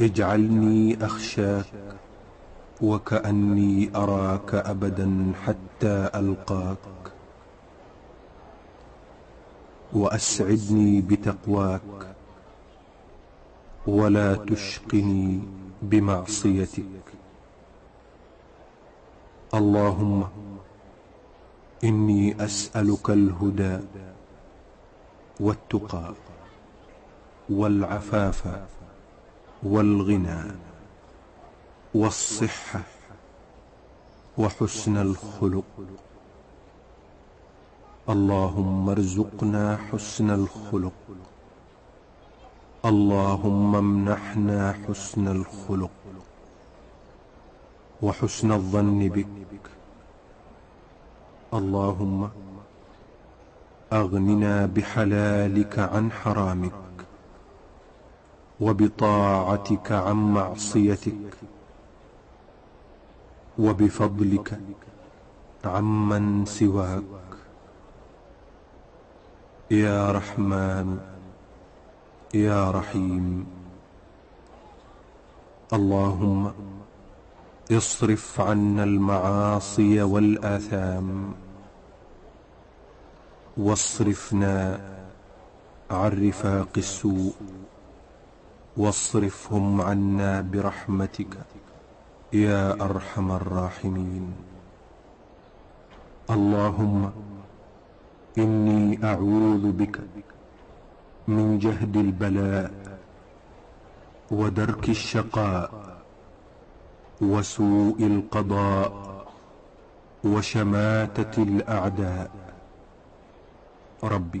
اجعلني أخشاك وكأني أراك أبدا حتى ألقاك وأسعدني بتقواك ولا تشقني بمعصيتك. اللهم إني أسألك الهدى والتقى والعفاف والغنى والصحة وحسن الخلق. اللهم ارزقنا حسن الخلق. اللهم امنحنا حسن الخلق. وحسن الظن بك. اللهم أغننا بحلالك عن حرامك. وبطاعتك عن معصيتك وبفضلك عمن سواك. يا رحمن يا رحيم. اللهم اصرف عنا المعاصي والآثام واصرفنا عن رفاق السوء. واصرفهم عنا برحمتك يا أرحم الراحمين. اللهم إني أعوذ بك من جهد البلاء ودرك الشقاء وسوء القضاء وشماتة الأعداء. ربي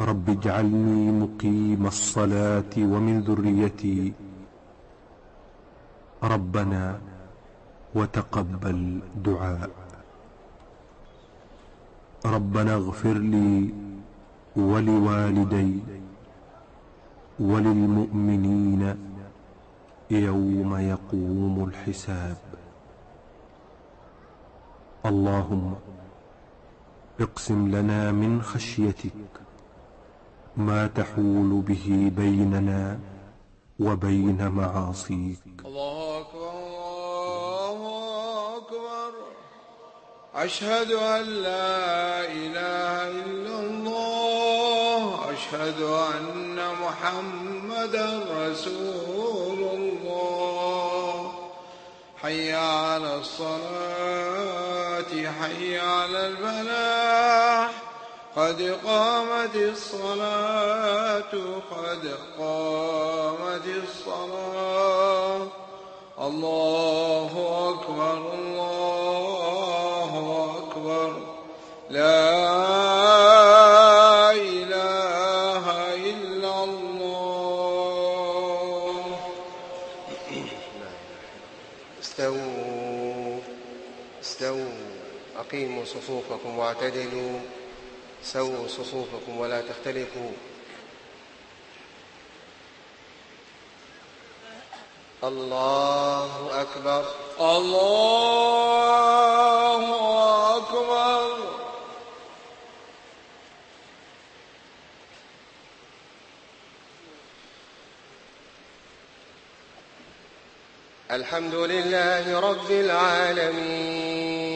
رب اجعلني مقيم الصلاة ومن ذريتي. ربنا وتقبل دعاء. ربنا اغفر لي ولوالدي وللمؤمنين يوم يقوم الحساب. اللهم اقسم لنا من خشيتك ما تحول به بيننا وبين معاصيك. الله أكبر. الله أكبر أشهد أن لا إله إلا الله. أشهد أن محمدا رسول الله. حي على الصلاة حي على الفلاح. قد قامت الصلاة قد قامت الصلاة. الله أكبر الله أكبر. لا إله إلا الله. استووا استووا أقيموا صفوفكم واعتدلوا. سووا صفوفكم ولا تختلفوا. الله أكبر. الله أكبر. الحمد لله رب العالمين.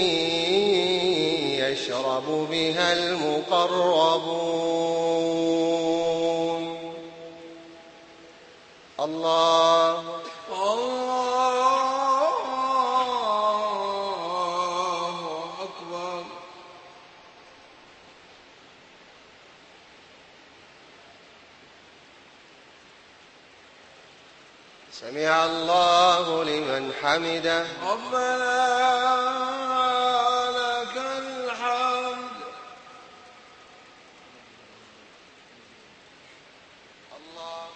يشرب بها المقربون. الله. الله أكبر. سمع الله لمن حمده. ربنا لك الحمد الله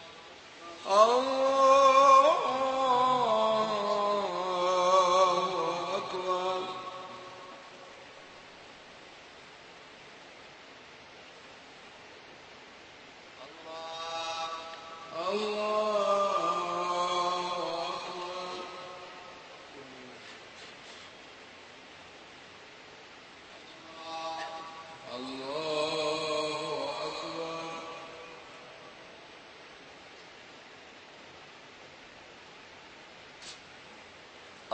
أكبر الله أكبر الله أكبر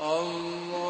الله.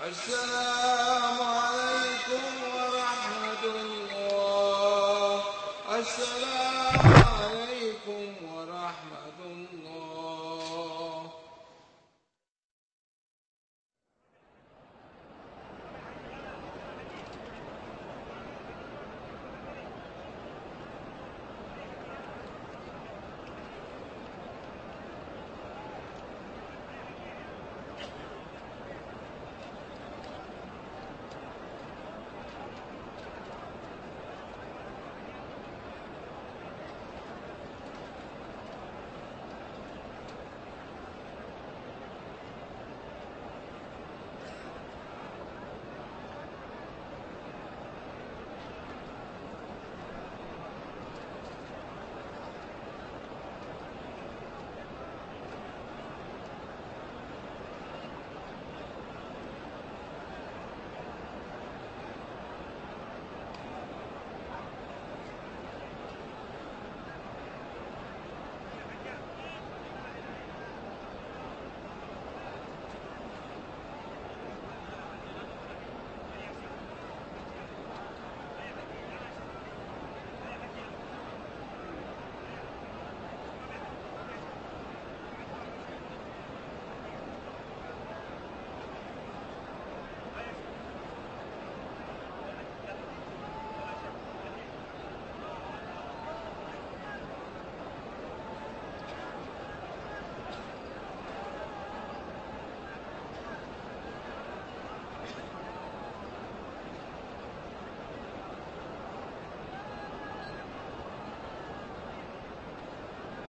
السلام